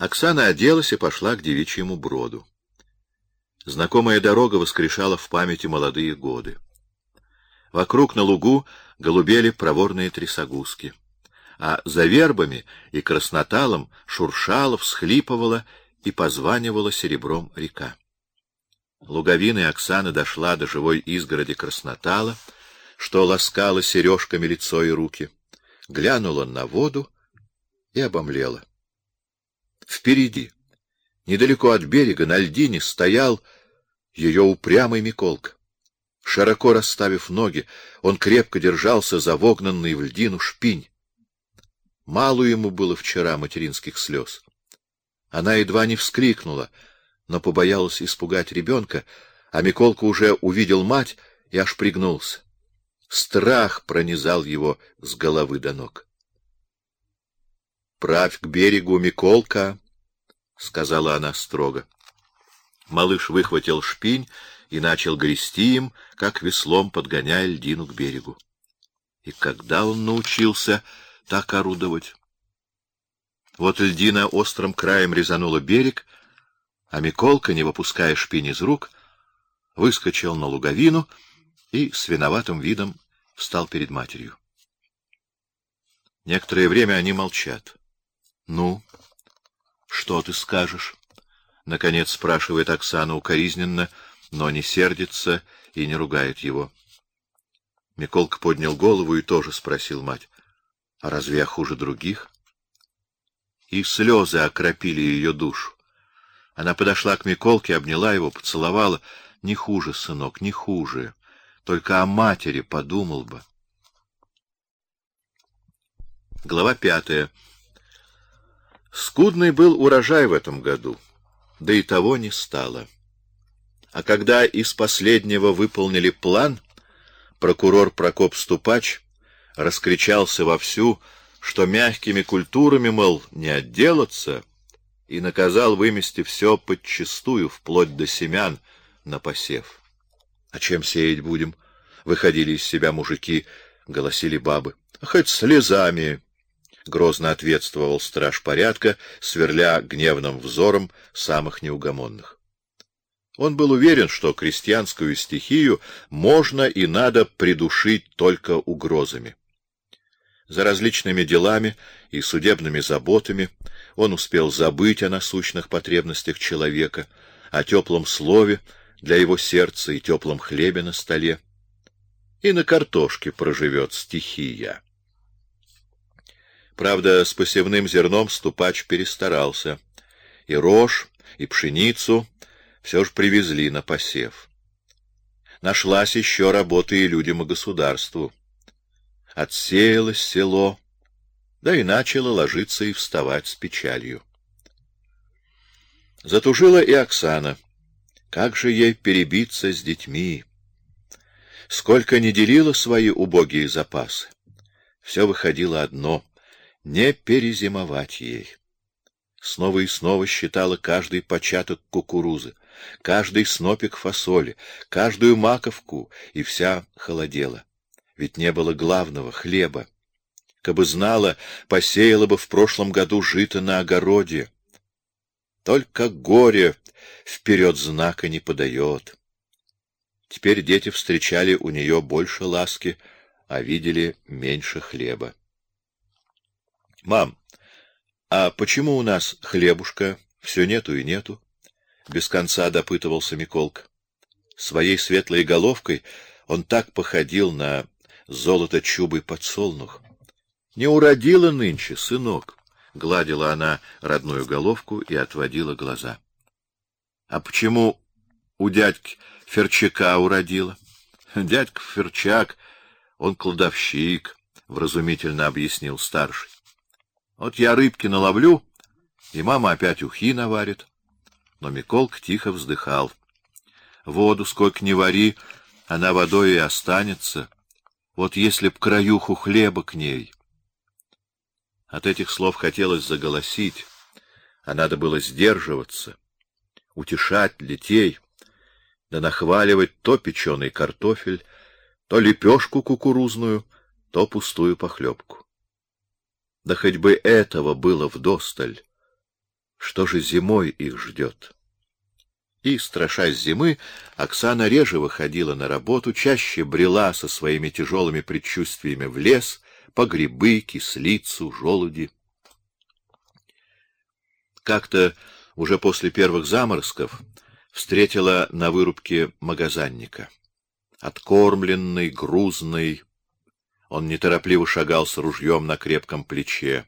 Оксана оделась и пошла к девичьему броду. Знакомая дорога воскрешала в памяти молодые годы. Вокруг на лугу голубели проворные трясогузки, а за вербами и красноталом шуршала, всхлипывала и позванивала серебром река. Луговина Оксана дошла до живой изгороди краснотала, что ласкала сережками лицо и руки, глянула на воду и обомлела. Впереди, недалеко от берега, на льдине, стоял ее упрямый Миколка. Широко расставив ноги, он крепко держался за вогнанный в льдину шпинь. Мало ему было вчера материнских слез. Она едва не вскрикнула, но побоялась испугать ребенка, а Миколка уже увидел мать и аж пригнулся. Страх пронизал его с головы до ног. Правь к берегу, Миколка, сказала она строго. Малыш выхватил шпинь и начал грести им, как веслом подгоняя льдину к берегу. И когда он научился так орудовать? Вот льдина острым краем резанула берег, а Миколка, не выпуская шпинь из рук, выскочил на луговину и с виноватым видом встал перед матерью. Некоторое время они молчат. Ну, что ты скажешь? наконец спрашивает Оксана укоризненно, но не сердится и не ругает его. Миколка поднял голову и тоже спросил мать: "А разве я хуже других?" И слезы окропили ее душу. Она подошла к Миколке, обняла его, поцеловала: "Не хуже, сынок, не хуже. Только о матери подумал бы". Глава пятая. Скудный был урожай в этом году, да и того не стало. А когда из последнего выполнили план, прокурор Прокоп Ступач раскричался вовсю, что мягкими культурами, мол, не отделаться, и наказал вымести все подчистую, вплоть до семян, на посев. — А чем сеять будем? — выходили из себя мужики, голосили бабы. — Хоть слезами, грозно ответствовал страж порядка, сверля гневным взором самых неугомонных. Он был уверен, что крестьянскую стихию можно и надо придушить только угрозами. За различными делами и судебными заботами он успел забыть о насущных потребностях человека, о теплом слове для его сердца и теплом хлебе на столе. И на картошке проживет стихия. Правда, с посевным зерном ступач перестарался. И рожь, и пшеницу все ж привезли на посев. Нашлась еще работа и людям и государству. Отсеялось село, да и начало ложиться и вставать с печалью. Затужила и Оксана. Как же ей перебиться с детьми? Сколько не делила свои убогие запасы, все выходило одно не перезимовать ей. Снова и снова считала каждый початок кукурузы, каждый снопик фасоли, каждую маковку, и вся холодела. Ведь не было главного хлеба. Кабы знала, посеяла бы в прошлом году жито на огороде. Только горе вперед знака не подает. Теперь дети встречали у нее больше ласки, а видели меньше хлеба. Мам, а почему у нас хлебушка все нету и нету? Без конца допытывался Миколка. Своей светлой головкой он так походил на золото чубый подсолнух. Не уродила нынче, сынок, гладила она родную головку и отводила глаза. А почему у дядьки Ферчака уродила? Дядька Ферчак, он кладовщик, вразумительно объяснил старший. Вот я рыбки наловлю, и мама опять ухи наварит. Но Миколк тихо вздыхал. Воду сколько ни вари, она водой и останется. Вот если б краюху хлеба к ней. От этих слов хотелось заголосить, а надо было сдерживаться, утешать детей, да нахваливать то печеный картофель, то лепешку кукурузную, то пустую похлебку. Да хоть бы этого было вдосталь. Что же зимой их ждет? И, страшась зимы, Оксана реже выходила на работу, чаще брела со своими тяжелыми предчувствиями в лес, по грибы, кислицу, желуди. Как-то уже после первых заморозков встретила на вырубке магазинника. Откормленный, грузный, он неторопливо шагал с ружьем на крепком плече,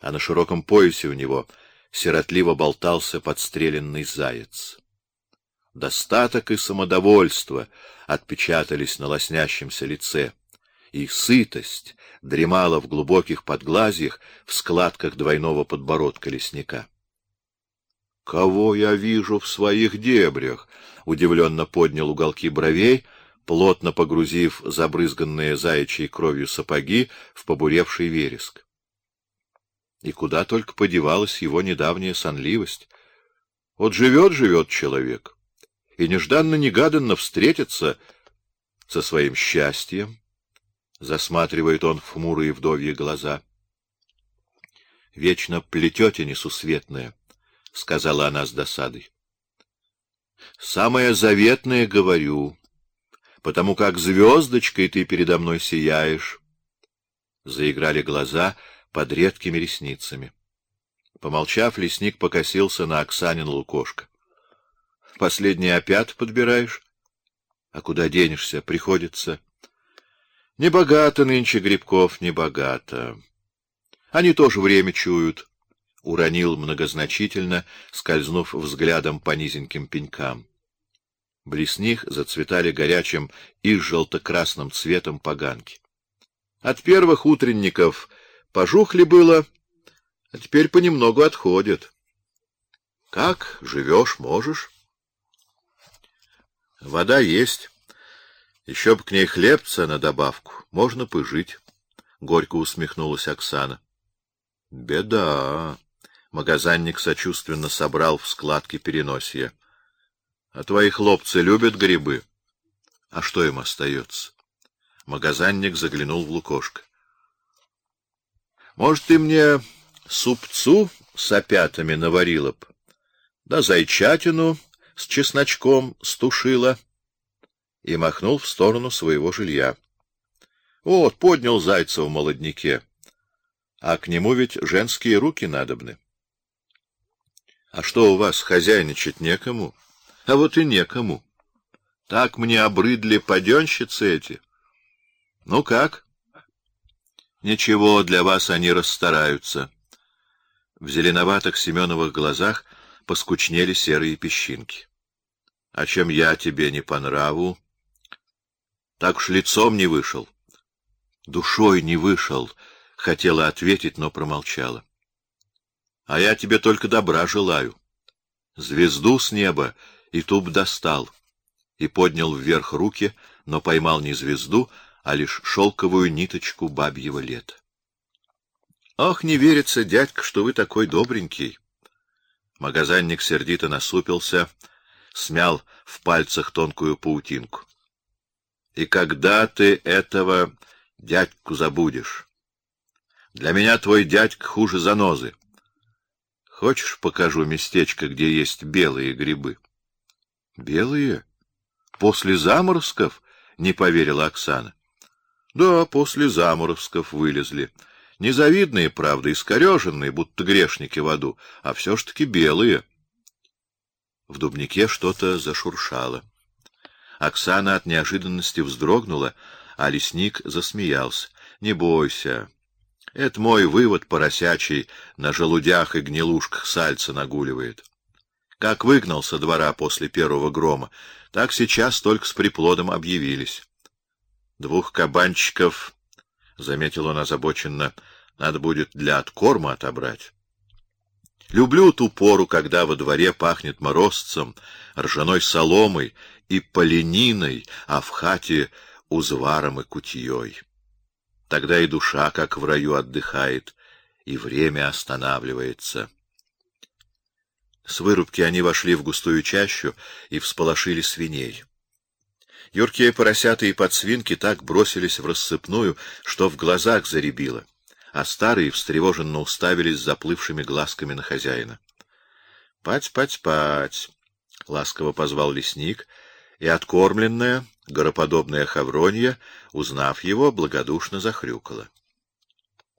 а на широком поясе у него сиротливо болтался подстреленный заяц. Достаток и самодовольство отпечатались на лоснящемся лице, и сытость дремала в глубоких подглазьях в складках двойного подбородка лесника. Кого я вижу в своих дебрях? удивленно поднял уголки бровей, плотно погрузив забрызганные заячьей кровью сапоги в побуревший вереск. И куда только подевалась его недавняя сонливость. Вот живет, живет человек, и нежданно-негаданно встретится со своим счастьем. Засматривает он в хмурые вдовьи глаза. Вечно плетете несусветное, сказала она с досадой. Самое заветное говорю, потому как звездочкой ты передо мной сияешь. Заиграли глаза под редкими ресницами. Помолчав, лесник покосился на Оксанин лукошко. Последний опят подбираешь? А куда денешься? Приходится. Не богато нынче грибков, не богато. Они тоже время чуют. Уронил многозначительно, скользнув взглядом по низеньким пенькам. Близ них зацветали горячим и желто-красным цветом поганки. От первых утренников пожухли было, а теперь понемногу отходят. Как живешь, можешь? Вода есть. Еще б к ней хлебца на добавку. Можно пожить. Горько усмехнулась Оксана. Беда. Магазинник сочувственно собрал в складки переносия. А твои хлопцы любят грибы. А что им остается? Магазинник заглянул в лукошко. Может, ты мне супцу с опятами наварила б, да зайчатину с чесночком стушила и махнул в сторону своего жилья. Вот, поднял зайца в молодняке. А к нему ведь женские руки надобны. А что у вас хозяйничать некому? А вот и некому. Так мне обрыдли паденщицы эти. Ну как? Ничего, для вас они расстараются. В зеленоватых Семеновых глазах поскучнели серые песчинки. А чем я тебе не по нраву? Так уж лицом не вышел. Душой не вышел, хотела ответить, но промолчала. А я тебе только добра желаю. Звезду с неба и туб достал. И поднял вверх руки, но поймал не звезду, а лишь шелковую ниточку бабьего лета. Ах, не верится, дядька, что вы такой добренький. Магазинник сердито насупился, смял в пальцах тонкую паутинку. И когда ты этого дядьку забудешь? Для меня твой дядька хуже занозы. Хочешь, покажу местечко, где есть белые грибы? Белые? После заморозков? Не поверила Оксана. Да, после заморозков вылезли. Незавидные, правда, искореженные, будто грешники в аду, а все ж таки белые. В дубнике что-то зашуршало. Оксана от неожиданности вздрогнула, а лесник засмеялся. Не бойся. Это мой вывод поросячий на желудях и гнилушках сальца нагуливает. Как выгнал со двора после первого грома, так сейчас только с приплодом объявились. Двух кабанчиков, заметил он озабоченно, надо будет для откорма отобрать. Люблю ту пору, когда во дворе пахнет морозцем, ржаной соломой и полениной, а в хате узваром и кутьей. Тогда и душа, как в раю, отдыхает, и время останавливается. С вырубки они вошли в густую чащу и всполошили свиней. Юркие поросята и подсвинки так бросились в рассыпную, что в глазах заребило, а старые встревоженно уставились заплывшими глазками на хозяина. — Пать, пать, пать! — ласково позвал лесник, и откормленная, гороподобная хавронья, узнав его, благодушно захрюкала.